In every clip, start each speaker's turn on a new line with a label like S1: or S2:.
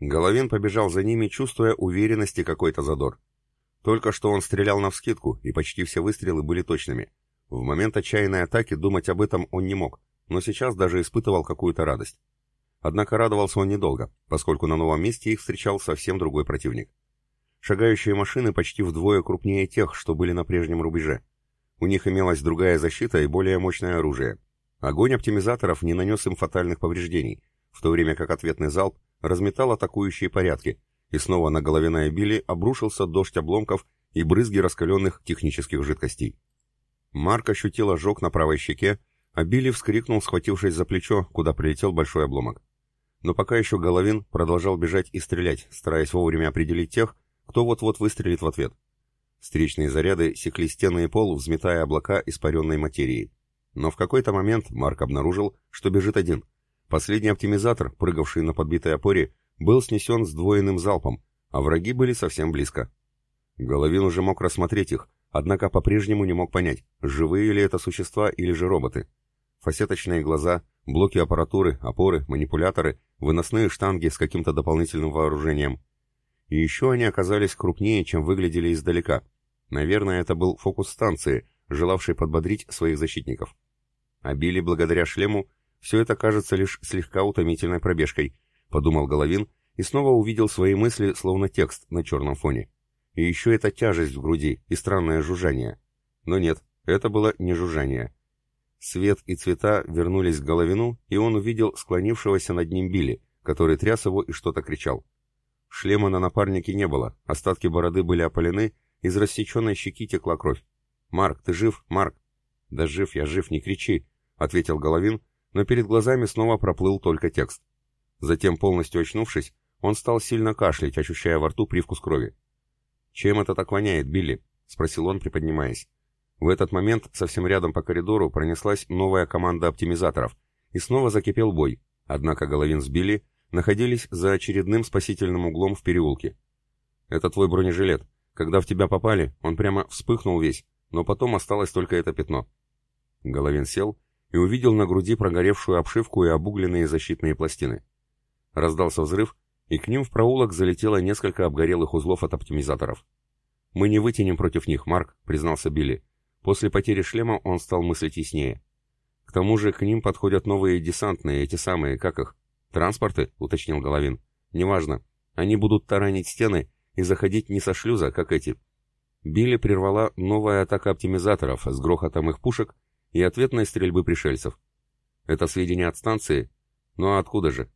S1: Головин побежал за ними, чувствуя уверенность и какой-то задор. Только что он стрелял навскидку, и почти все выстрелы были точными. В момент отчаянной атаки думать об этом он не мог, но сейчас даже испытывал какую-то радость. Однако радовался он недолго, поскольку на новом месте их встречал совсем другой противник. Шагающие машины почти вдвое крупнее тех, что были на прежнем рубеже. У них имелась другая защита и более мощное оружие. Огонь оптимизаторов не нанес им фатальных повреждений, в то время как ответный залп разметал атакующие порядки, и снова на Головина и Билли обрушился дождь обломков и брызги раскаленных технических жидкостей. Марк ощутил ожог на правой щеке, а Билли вскрикнул, схватившись за плечо, куда прилетел большой обломок. Но пока еще Головин продолжал бежать и стрелять, стараясь вовремя определить тех, кто вот-вот выстрелит в ответ. Встречные заряды секли стены и пол, взметая облака испаренной материи. Но в какой-то момент Марк обнаружил, что бежит один. Последний оптимизатор, прыгавший на подбитой опоре, был снесен сдвоенным залпом, а враги были совсем близко. Головин уже мог рассмотреть их, однако по-прежнему не мог понять, живые ли это существа или же роботы. Фасеточные глаза, блоки аппаратуры, опоры, манипуляторы, выносные штанги с каким-то дополнительным вооружением. И еще они оказались крупнее, чем выглядели издалека. Наверное, это был фокус станции, желавший подбодрить своих защитников. А благодаря шлему, все это кажется лишь слегка утомительной пробежкой, подумал Головин и снова увидел свои мысли, словно текст на черном фоне. И еще эта тяжесть в груди и странное жужжание. Но нет, это было не жужжание. Свет и цвета вернулись к Головину, и он увидел склонившегося над ним Билли, который тряс его и что-то кричал. Шлема на напарнике не было, остатки бороды были опалены, из рассеченной щеки текла кровь. «Марк, ты жив, Марк?» «Да жив я, жив, не кричи», — ответил Головин, но перед глазами снова проплыл только текст. Затем, полностью очнувшись, он стал сильно кашлять, ощущая во рту привкус крови. «Чем это так воняет, Билли?» — спросил он, приподнимаясь. В этот момент совсем рядом по коридору пронеслась новая команда оптимизаторов, и снова закипел бой, однако Головин с Билли находились за очередным спасительным углом в переулке. «Это твой бронежилет. Когда в тебя попали, он прямо вспыхнул весь, но потом осталось только это пятно». Головин сел и увидел на груди прогоревшую обшивку и обугленные защитные пластины. Раздался взрыв, и к ним в проулок залетело несколько обгорелых узлов от оптимизаторов. «Мы не вытянем против них, Марк», — признался Билли. После потери шлема он стал мыслить яснее. «К тому же к ним подходят новые десантные, эти самые, как их?» «Транспорты?» — уточнил Головин. «Неважно. Они будут таранить стены и заходить не со шлюза, как эти». Билли прервала новая атака оптимизаторов с грохотом их пушек и ответной стрельбы пришельцев. Это сведения от станции? Ну а откуда же?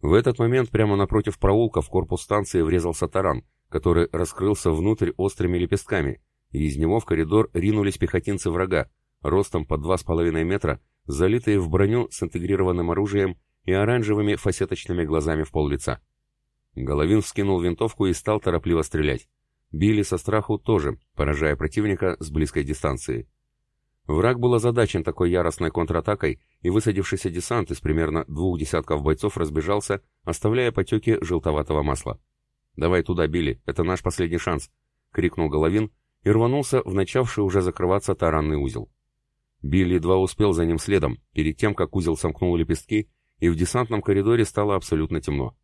S1: В этот момент прямо напротив проулка в корпус станции врезался таран, который раскрылся внутрь острыми лепестками, и из него в коридор ринулись пехотинцы врага, ростом по два с половиной метра, залитые в броню с интегрированным оружием и оранжевыми фасеточными глазами в пол лица. Головин вскинул винтовку и стал торопливо стрелять. Били со страху тоже, поражая противника с близкой дистанции. Враг был озадачен такой яростной контратакой, и высадившийся десант из примерно двух десятков бойцов разбежался, оставляя потеки желтоватого масла. «Давай туда, Билли, это наш последний шанс!» — крикнул Головин и рванулся в начавший уже закрываться таранный узел. Билли едва успел за ним следом, перед тем, как узел сомкнул лепестки, и в десантном коридоре стало абсолютно темно.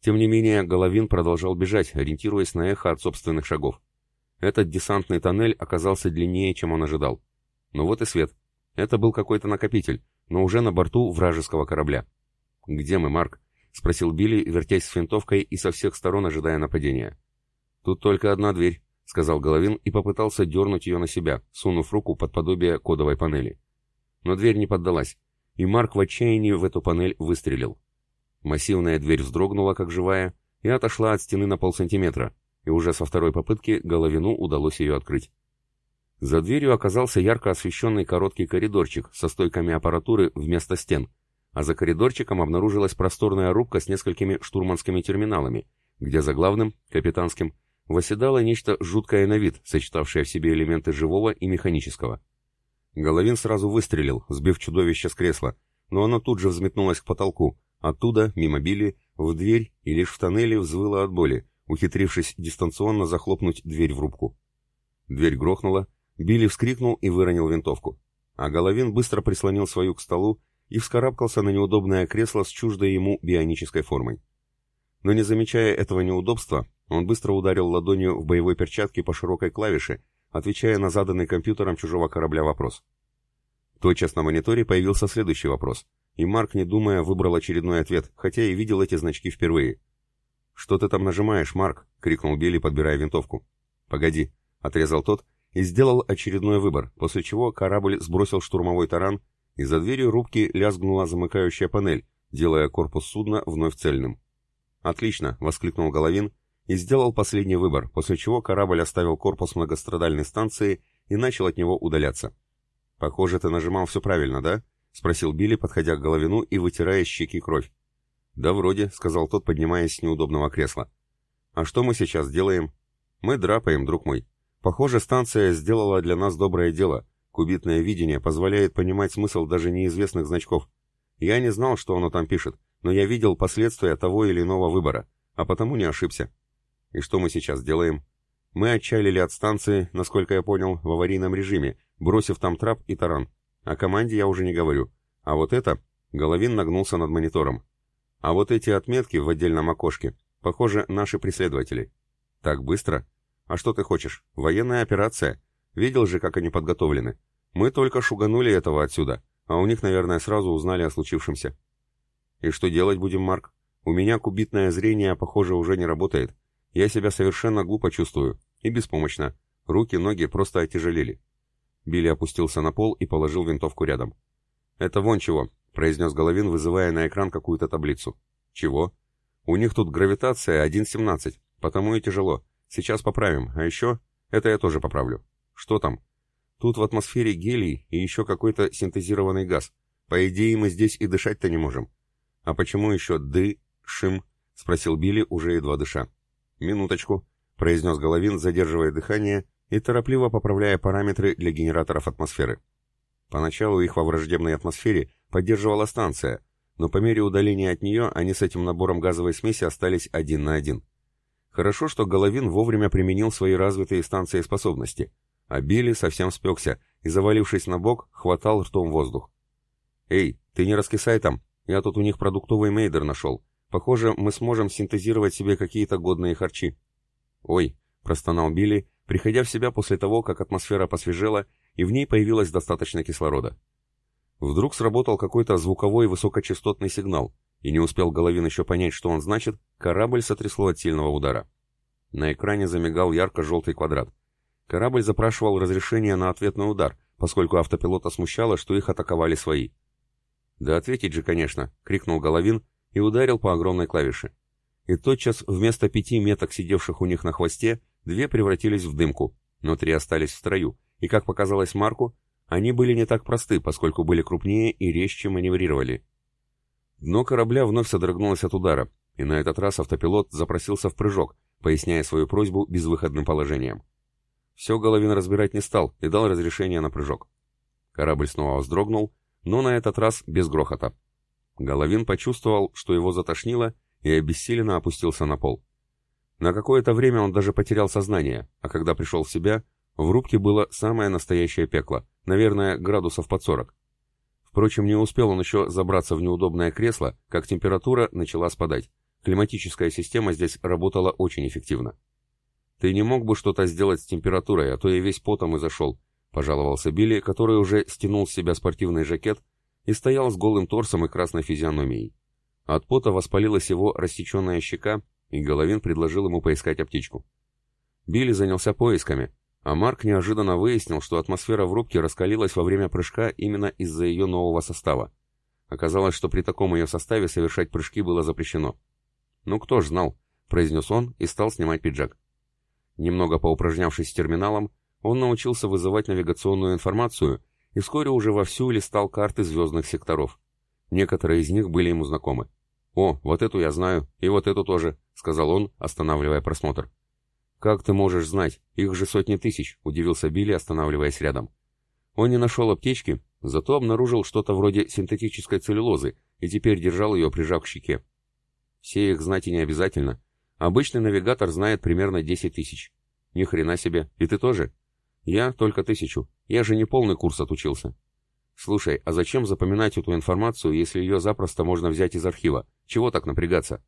S1: Тем не менее, Головин продолжал бежать, ориентируясь на эхо от собственных шагов. Этот десантный тоннель оказался длиннее, чем он ожидал. Ну вот и свет. Это был какой-то накопитель, но уже на борту вражеского корабля. «Где мы, Марк?» — спросил Билли, вертясь с винтовкой и со всех сторон ожидая нападения. «Тут только одна дверь», — сказал Головин и попытался дернуть ее на себя, сунув руку под подобие кодовой панели. Но дверь не поддалась, и Марк в отчаянии в эту панель выстрелил. Массивная дверь вздрогнула, как живая, и отошла от стены на полсантиметра, и уже со второй попытки Головину удалось ее открыть. За дверью оказался ярко освещенный короткий коридорчик со стойками аппаратуры вместо стен, а за коридорчиком обнаружилась просторная рубка с несколькими штурманскими терминалами, где за главным, капитанским, восседало нечто жуткое на вид, сочетавшее в себе элементы живого и механического. Головин сразу выстрелил, сбив чудовище с кресла, но оно тут же взметнулось к потолку, оттуда, мимо Билли, в дверь и лишь в тоннеле взвыло от боли, ухитрившись дистанционно захлопнуть дверь в рубку. Дверь грохнула, Билли вскрикнул и выронил винтовку. А Головин быстро прислонил свою к столу и вскарабкался на неудобное кресло с чуждой ему бионической формой. но не замечая этого неудобства, он быстро ударил ладонью в боевой перчатке по широкой клавише, отвечая на заданный компьютером чужого корабля вопрос. Тотчас на мониторе появился следующий вопрос, и Марк, не думая, выбрал очередной ответ, хотя и видел эти значки впервые. «Что ты там нажимаешь, Марк?» — крикнул Билли, подбирая винтовку. «Погоди», — отрезал тот и сделал очередной выбор, после чего корабль сбросил штурмовой таран, и за дверью рубки лязгнула замыкающая панель, делая корпус судна вновь цельным. «Отлично!» — воскликнул Головин и сделал последний выбор, после чего корабль оставил корпус многострадальной станции и начал от него удаляться. «Похоже, ты нажимал все правильно, да?» — спросил Билли, подходя к Головину и вытирая щеки кровь. «Да вроде», — сказал тот, поднимаясь с неудобного кресла. «А что мы сейчас делаем?» «Мы драпаем, друг мой. Похоже, станция сделала для нас доброе дело. Кубитное видение позволяет понимать смысл даже неизвестных значков. Я не знал, что оно там пишет, но я видел последствия того или иного выбора, а потому не ошибся. И что мы сейчас делаем? Мы отчалили от станции, насколько я понял, в аварийном режиме, бросив там трап и таран. О команде я уже не говорю. А вот это... Головин нагнулся над монитором. А вот эти отметки в отдельном окошке, похоже, наши преследователи. Так быстро? А что ты хочешь? Военная операция. Видел же, как они подготовлены. Мы только шуганули этого отсюда, а у них, наверное, сразу узнали о случившемся. И что делать будем, Марк? У меня кубитное зрение, похоже, уже не работает. Я себя совершенно глупо чувствую. И беспомощно. Руки, ноги просто отяжелели. Билли опустился на пол и положил винтовку рядом. «Это вон чего», — произнес Головин, вызывая на экран какую-то таблицу. «Чего?» «У них тут гравитация 1.17, потому и тяжело. Сейчас поправим. А еще...» «Это я тоже поправлю». «Что там?» «Тут в атмосфере гелий и еще какой-то синтезированный газ. По идее, мы здесь и дышать-то не можем». «А почему еще ды-шим?» — спросил Билли, уже едва дыша. «Минуточку», — произнес Головин, задерживая дыхание и торопливо поправляя параметры для генераторов атмосферы. Поначалу их во враждебной атмосфере поддерживала станция, но по мере удаления от нее они с этим набором газовой смеси остались один на один. Хорошо, что Головин вовремя применил свои развитые станции способности, а Билли совсем спекся и, завалившись на бок, хватал ртом воздух. «Эй, ты не раскисай там, я тут у них продуктовый мейдер нашел. Похоже, мы сможем синтезировать себе какие-то годные харчи. Ой, простонал Билли, приходя в себя после того, как атмосфера посвежела, и в ней появилось достаточно кислорода. Вдруг сработал какой-то звуковой высокочастотный сигнал, и не успел Головин еще понять, что он значит, корабль сотрясло от сильного удара. На экране замигал ярко-желтый квадрат. Корабль запрашивал разрешение на ответный удар, поскольку автопилота смущало, что их атаковали свои. «Да ответить же, конечно!» — крикнул Головин, и ударил по огромной клавише. И тотчас вместо пяти меток, сидевших у них на хвосте, две превратились в дымку, но три остались в строю, и, как показалось Марку, они были не так просты, поскольку были крупнее и резче маневрировали. Дно корабля вновь содрогнулось от удара, и на этот раз автопилот запросился в прыжок, поясняя свою просьбу безвыходным положением. Все Головин разбирать не стал и дал разрешение на прыжок. Корабль снова вздрогнул, но на этот раз без грохота. Головин почувствовал, что его затошнило, и обессиленно опустился на пол. На какое-то время он даже потерял сознание, а когда пришел в себя, в рубке было самое настоящее пекло, наверное, градусов под сорок. Впрочем, не успел он еще забраться в неудобное кресло, как температура начала спадать. Климатическая система здесь работала очень эффективно. «Ты не мог бы что-то сделать с температурой, а то я весь потом и зашел», — пожаловался Билли, который уже стянул с себя спортивный жакет и стоял с голым торсом и красной физиономией. От пота воспалилась его рассеченная щека, и Головин предложил ему поискать аптечку. Билли занялся поисками, а Марк неожиданно выяснил, что атмосфера в рубке раскалилась во время прыжка именно из-за ее нового состава. Оказалось, что при таком ее составе совершать прыжки было запрещено. «Ну кто ж знал», — произнес он и стал снимать пиджак. Немного поупражнявшись с терминалом, он научился вызывать навигационную информацию и вскоре уже вовсю листал карты звездных секторов. Некоторые из них были ему знакомы. «О, вот эту я знаю, и вот эту тоже», — сказал он, останавливая просмотр. «Как ты можешь знать? Их же сотни тысяч», — удивился Билли, останавливаясь рядом. Он не нашел аптечки, зато обнаружил что-то вроде синтетической целлюлозы и теперь держал ее, прижав к щеке. Все их знать и не обязательно. Обычный навигатор знает примерно 10 тысяч. Ни хрена себе. И ты тоже? Я только тысячу. Я же не полный курс отучился. Слушай, а зачем запоминать эту информацию, если ее запросто можно взять из архива? Чего так напрягаться?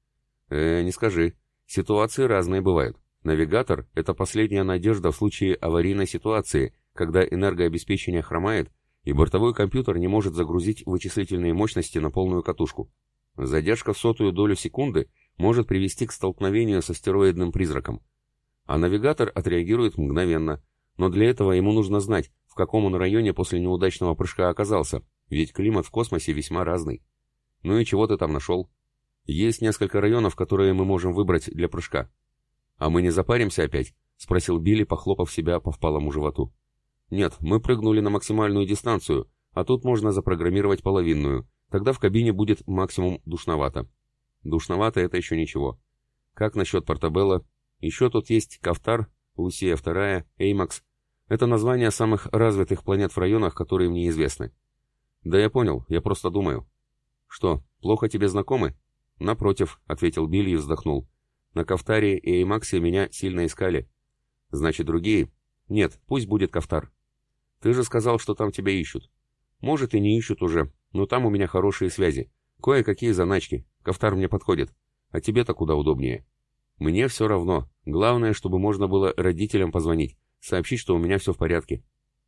S2: Э, не скажи. Ситуации разные бывают. Навигатор — это последняя надежда в случае аварийной ситуации, когда энергообеспечение хромает, и бортовой компьютер не может загрузить вычислительные мощности на полную катушку. Задержка в сотую долю секунды может привести к столкновению с астероидным призраком. А навигатор отреагирует мгновенно, но для этого ему нужно знать, в каком он районе после неудачного прыжка оказался, ведь климат в космосе весьма разный. Ну и чего ты там нашел? Есть несколько районов, которые мы можем выбрать для прыжка. А мы не запаримся опять? Спросил Билли, похлопав себя по впалому животу. Нет, мы прыгнули на максимальную дистанцию, а тут можно запрограммировать половинную. Тогда в кабине будет максимум душновато. Душновато это еще ничего. Как насчет Портабелла? Еще тут есть Кафтар, Лусия II, Эймакс. Это названия самых развитых планет в районах, которые мне известны. Да я понял, я просто думаю. Что, плохо тебе знакомы? «Напротив», — ответил Билли и вздохнул. «На Кафтаре и Эймаксе меня сильно искали». «Значит, другие?» «Нет, пусть будет Кафтар». «Ты же сказал, что там тебя ищут». «Может, и не ищут уже, но там у меня хорошие связи. Кое-какие заначки. Кафтар мне подходит. А тебе-то куда удобнее». «Мне все равно. Главное, чтобы можно было родителям позвонить, сообщить, что у меня все в порядке».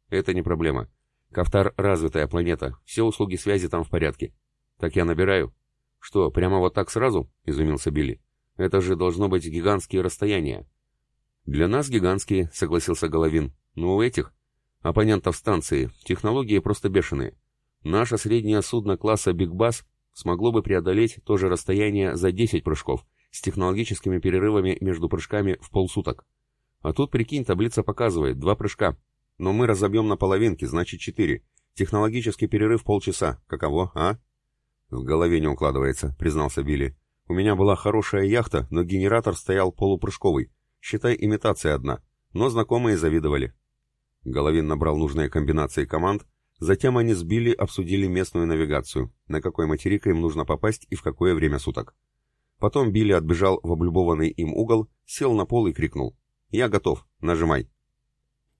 S2: «Это не проблема. Кафтар — развитая планета, все услуги связи там в порядке». «Так я набираю». «Что, прямо вот так сразу?» — изумился Билли. «Это же должно быть гигантские расстояния». «Для нас гигантские», — согласился Головин. «Но у этих, оппонентов станции, технологии просто бешеные. Наше среднее судно класса «Биг Бас» смогло бы преодолеть то же расстояние за 10 прыжков, с технологическими перерывами между прыжками в полсуток. А тут, прикинь, таблица показывает, два прыжка. Но мы разобьем на половинки, значит четыре. Технологический перерыв полчаса. Каково, а? «В голове не укладывается», — признался Билли. «У меня была хорошая яхта, но генератор стоял полупрыжковый. Считай, имитация одна. Но знакомые завидовали». Головин набрал нужные комбинации команд, затем они с Билли обсудили местную навигацию, на какой материк им нужно попасть и в какое время суток. Потом Билли отбежал в облюбованный им угол, сел на пол и крикнул. «Я готов, нажимай».